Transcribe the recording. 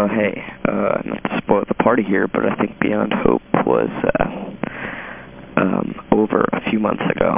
Uh, hey, uh, not to spoil the party here, but I think Beyond Hope was uh, um, over a few months ago.